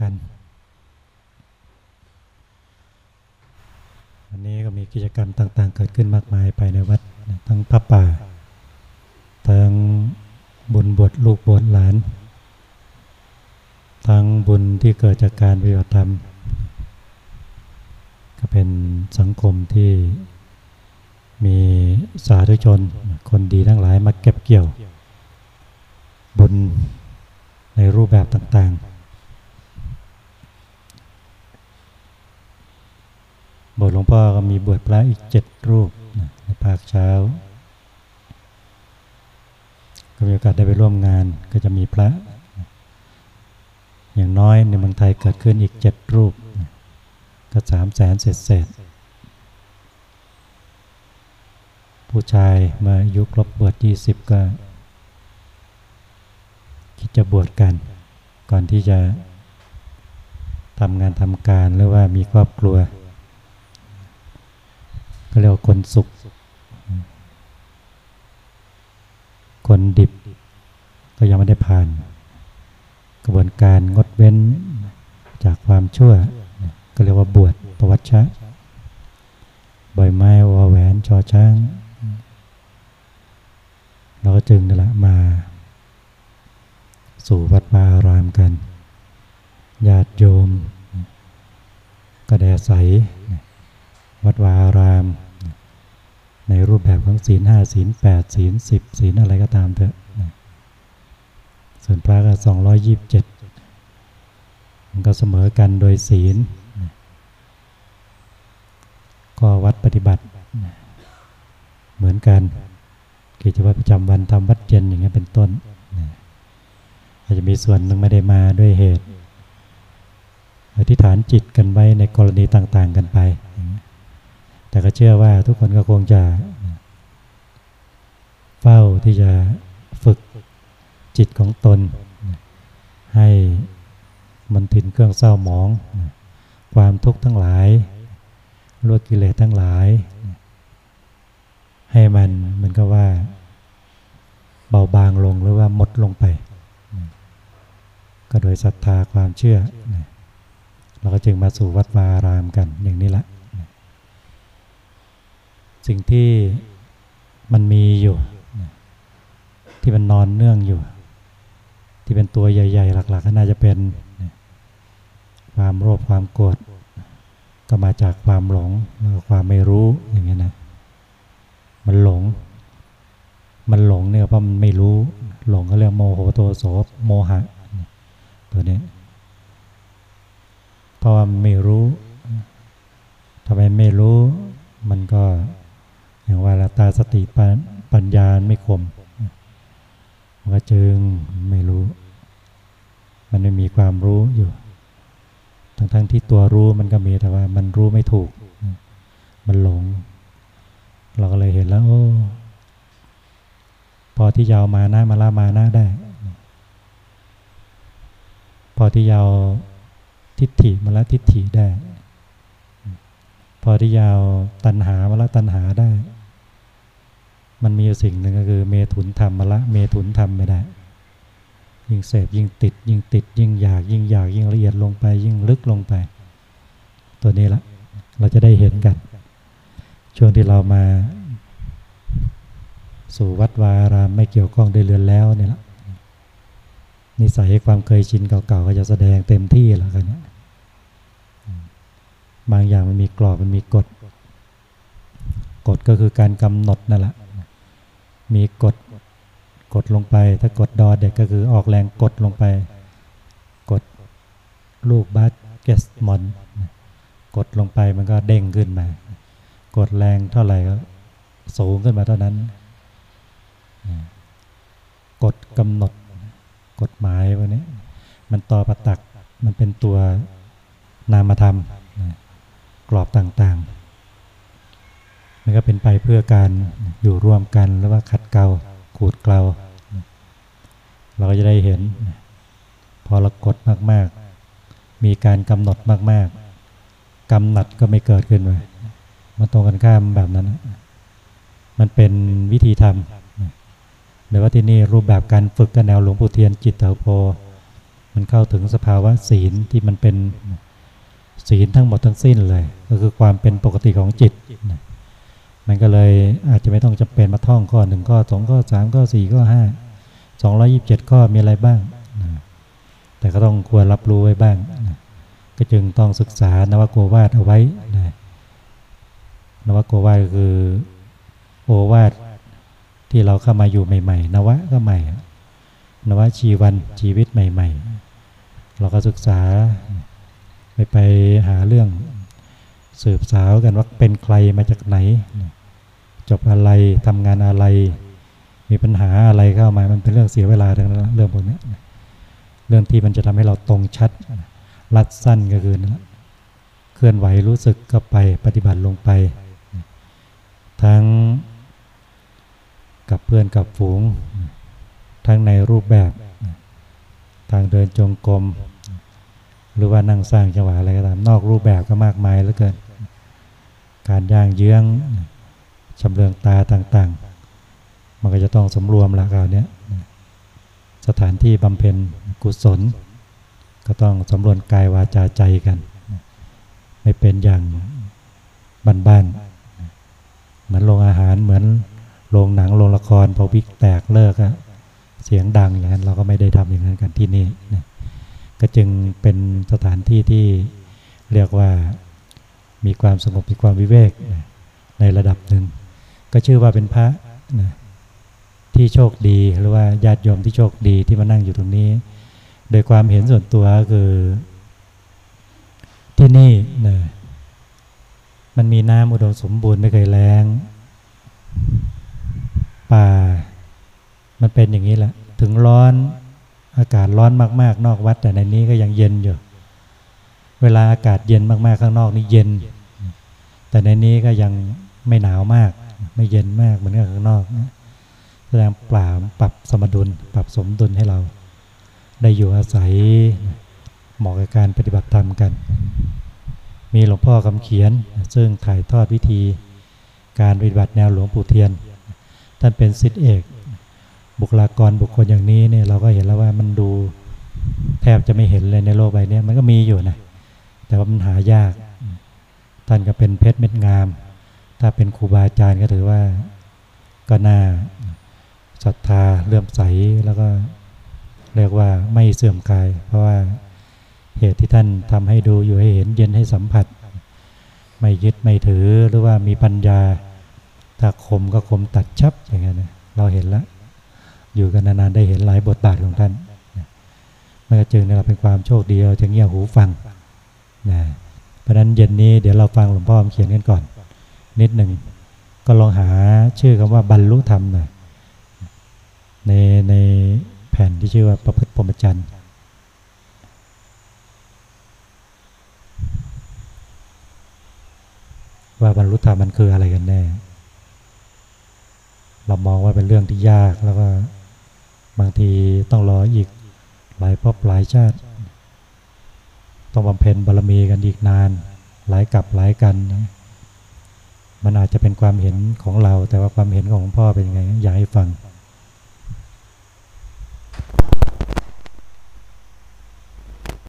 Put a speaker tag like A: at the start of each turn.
A: กัน วันนี้ก็มีกิจกรรมต่าง ๆ เกิดขึ้นมากมายภายในวัด ทั้งพระป่า ทั้งบุญบวชลูกบวชหลาน ทั้งบุญที่เกิดจากการปฏิบัติธรรม ก็เป็นสังคมที่มีสาธุชน คนดีทั้งหลายมาเก็บเกี่ยว บุญในรูปแบบต่างๆ บทหลวงพ่อก็มีบวชพระอีกเจ็ดรูปในภาคเช้า ก็มีโอกาสได้ไปร่วมงานก็จะมีพระ อย่างน้อยในเมืองไทยเกิดขึ้นอีกเจ็ดรูป ก็สามแสนเศษเศษผู้ชายมาอายุครบบวชยี่สิบก็คิดจะบวชกัน ก่อนที่จะทำงานทำการหรือว่ามีครอบครัว ก็เรียกว่าคนสุข คนดิบ ก็ยังไม่ได้ผ่าน กระบวนการงดเว้นจากความชั่ว ก็เรียกว่าบวชประวัติชะใบไม้วอแหวนชอช้างเราก็จึงนั่นแหละมา สู่วัดวาอารามกันญาติโยม ก็ได้อาศัย วัดวาอาราม ในรูปแบบของศีลห้าศีลแปดศีลสิบศีลอะไรก็ตามเถอะส่วนพระก็สองร้อยยิบเจ็ดมันก็เสมอกันโดยศีลก็วัดปฏิบัติ เหมือนกันกิจวัตรประจำวันทำวัดเย็นอย่างเงี้เป็นต้นอาจจะมีส่วนหนึ่งไม่ได้มาด้วยเหตุอธิษฐานจิตกันไว้ในกรณีต่าง ๆ กันไป แต่ก็เชื่อว่าทุกคนก็คงจะเฝ้าที่จะฝึกจิตของตน ให้มันถินเครื่องเศร้าหมอง ความทุกข์ทั้งหลายลวดกิเลสทั้งหลาย ให้มันมันก็ว่าเบาบางลงหรือว่าหมดลงไป ก็โดยศรัทธาความเชื่อ เราก็จึงมาสู่วัดวารามกันอย่างนี้ละ สิ่งที่มันมีอยู่ ที่มันนอนเนื่องอยู่ ที่เป็นตัวใหญ่ ๆ หลัก ๆ ก็น่าจะเป็นความโลภความโกรธก็มาจากความหลงแล้วความไม่รู้อย่างนี้ยนะมันหลง มันหลงเนี่ยเพราะมันไม่รู้ หลงก็เรียกโมโหโทโสโมหะ ตัวนี้เพราะว่าไม่รู้ทำไมไม่รู้มันก็ อย่างว่าละตาสติปัญญาไม่คมมันก็จึงไม่รู้ มันไม่มีความรู้อยู่ ทั้งๆทที่ตัวรู้มันก็มีแต่ว่า มันรู้ไม่ถูก มันหลง เราก็เลยเห็นแล้ว โอ้ พอที่ยาวมานะมาละมานะได้ พอที่ยาวทิฏฐิมาละทิฏฐิได้ พอที่ยาวตัณหามาละตัณหาได้ มันมีสิ่งหนึ่งก็คือเมถุนธรรมมาละ เมถุนธรรมไม่ได้ ยิ่งเสพยิ่งติด ยิ่งติด ยิ่งอยากยิ่งอยากยิ่งละเอียดลงไป ยิ่งลึกลงไป ตัวนี้ละเราจะได้เห็นกัน ช่วงที่เรามา สู่วัดวาอารามไม่เกี่ยวข้องด้วยเรือนแล้วเนี่ยละนิสัยความเคยชินเก่าๆก็จะแสดงเต็มที่แล้วกันเนี่ยบางอย่างมันมีกรอบมันมีกฎกฎก็คือการกำหนดนั่นแหละ มีกฎกดลงไป ถ้ากดดอเด็กก็คือออกแรงกดลงไป กดลูกบาสเกตมอนกดลงไปมันก็เด้งขึ้นมา กดแรงเท่าไหร่ก็สูงขึ้นมาเท่านั้นกฎกำหนดกฎหมายพวกนี้ มันต่อประตักมันเป็นตัวนามธรรม กรอบต่างๆ มันก็เป็นไปเพื่อการอยู่ร่วมกันหรือว่าขัดเกลาขูดเกลาเราก็จะได้เห็น พอเรากดมากๆ มีการกำหนดมากๆกำหนัดก็ไม่เกิดขึ้นเลยมันตรงกันข้ามแบบนั้น มันเป็นวิธีทำหรือว่าที่นี่รูปแบบการฝึกกันแนวหลวงปู่เทียนจิตเถาโพมันมันเข้าถึงสภาวะศีลที่มันเป็นศีลทั้งหมดทั้งสิ้นเลย ก็คือความเป็นปกติของจิตนะ มันก็เลยอาจจะไม่ต้องจำเป็นมาท่องข้อหนึ่งข้อสองข้อสามข้อสี่ข้อห้าสองร้อยิบเจ็ดข้อมีอะไรบ้างนะแต่ก็ต้องควรรับรู้ไว้บ้างนะก็จึงต้องศึกษานวโกวาทเอาไว้นะนวโกวาทคือโอวาทที่เราเข้ามาอยู่ใหม่ ๆ นวะก็ใหม่ นวะชีวันชีวิตใหม่ ๆ เราก็ศึกษาไปไปหาเรื่อง สืบสาวกันว่าเป็นใครมาจากไหน จบอะไรทำงานอะไร มีปัญหาอะไรเข้ามามันเป็นเรื่องเสียเวลาทั้งนั้นเรื่องพวกนี้เรื่องที่มันจะทำให้เราตรงชัด รัดสั้นก็คือนะเคลื่อนไหวรู้สึกก็ไปปฏิบัติลงไป ทั้งกับเพื่อนกับฝูง ทั้งในรูปแบบ ทางเดินจงกรมหรือว่านั่งสร้างจังหวะอะไรก็ตามนอกรูปแบบก็มากมายเหลือเกิน การย่างเยื้องชำเลืองตาต่างๆ มันก็จะต้องสมรวมละคราวนี้สถานที่บำเพ็ญกุศล ก็ต้องสำรวมกายวาจาใจกัน ไม่เป็นอย่างบ้านๆเหมือนโรงอาหารเหมือนโรงหนังโรงละครพอวิกแตกเลิกอะเสียงดังอย่างนั้นเราก็ไม่ได้ทำอย่างนั้นกันที่นี่นะก็จึงเป็นสถานที่ที่เรียกว่า มีความสงบมีความวิเวกในระดับหนึ่ง ก็ชื่อว่าเป็นพระนะที่โชคดีหรือว่าญาติโยมที่โชคดีที่มานั่งอยู่ตรงนี้ โดยความเห็นส่วนตัวคือที่นี่นะมันมีน้ำอุดมสมบูรณ์ไม่เคยแล้ง ป่า มันเป็นอย่างนี้แหละ ถึงร้อนอากาศร้อนมาก ๆ นอกวัดแต่ในนี้ก็ยังเย็นอยู่ เวลาอากาศเย็นมากๆข้างนอกนี่เย็น แต่ในนี้ก็ยังไม่หนาวมาก ไม่เย็นมากเหมือนกับข้างนอกนะแสดงปราบปรับสมดุล ปรับสมดุลให้เรา ได้อยู่อาศัยเหมาะกับการปฏิบัติธรรมกัน มีหลวงพ่อคำเขียน ซึ่งถ่ายทอดวิธีการปฏิบัติแนวหลวงปู่เทียน ท่านเป็นศิษย์เอก บุคลากรบุคคลอย่างนี้เนี่ยเราก็เห็นแล้วว่ามันดูแทบจะไม่เห็นเลยในโลกใบนี้มันก็มีอยู่นะ แต่ว่ามันหายาก ท่านก็เป็นเพชรเม็ดงาม ถ้าเป็นครูบาอาจารย์ก็ถือว่าก็น่าศรัทธาเลื่อมใสแล้วก็เรียกว่าไม่เสื่อมกาย เพราะว่าเหตุที่ท่านทำให้ดูอยู่ให้เห็นเย็นให้สัมผัส ไม่ยึดไม่ถือหรือว่ามีปัญญาถ้าคมก็คมตัดชับอย่างเงี้ยนะเราเห็นแล้วอยู่กันนานๆได้เห็นหลายบทบาทของท่านมันก็จึงเราเป็นความโชคดีเราจะเงี่ยหูฟัง นะเพราะนั้นเย็นนี้เดี๋ยวเราฟังหลวงพ่อเขียนกันก่อน นิดหนึ่ง ก็ลองหาชื่อคำว่าบรรลุธรรมหน่อยในในแผ่นที่ชื่อว่าประพฤติพรหมจรรย์ว่าบรรลุธรรมมันคืออะไรกันแน่ เรามองว่าเป็นเรื่องที่ยากแล้วก็บางทีต้องรออีกหลายภพหลายชาติ ต้องบำเพ็ญบารมีกันอีกนาน หลายกับหลายกัน มันอาจจะเป็นความเห็นของเรา แต่ว่าความเห็นของพ่อเป็นยังไงอยากให้ฟัง